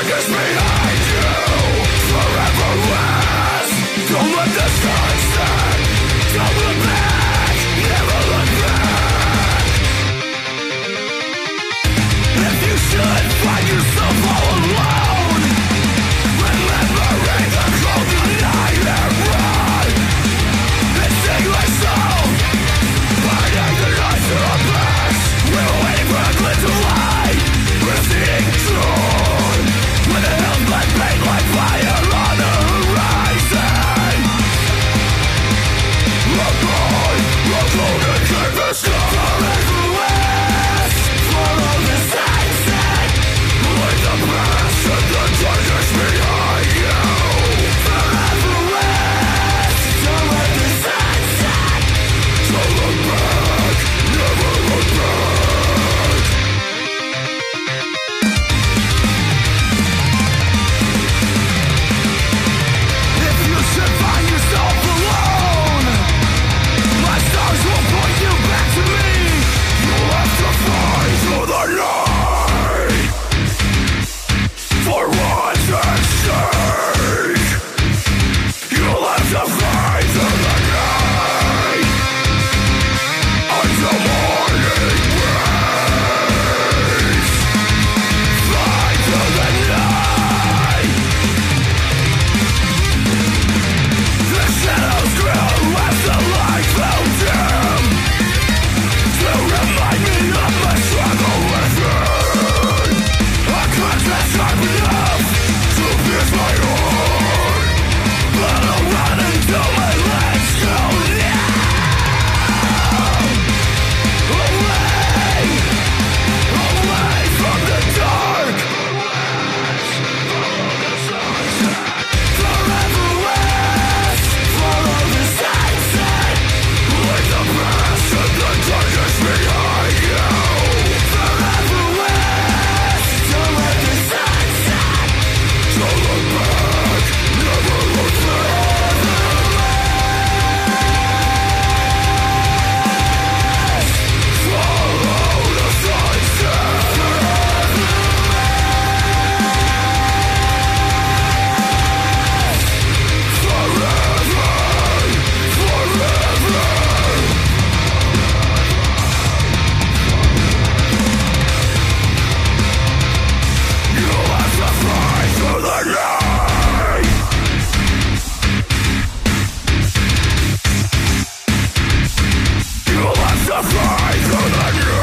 Against me. fly through the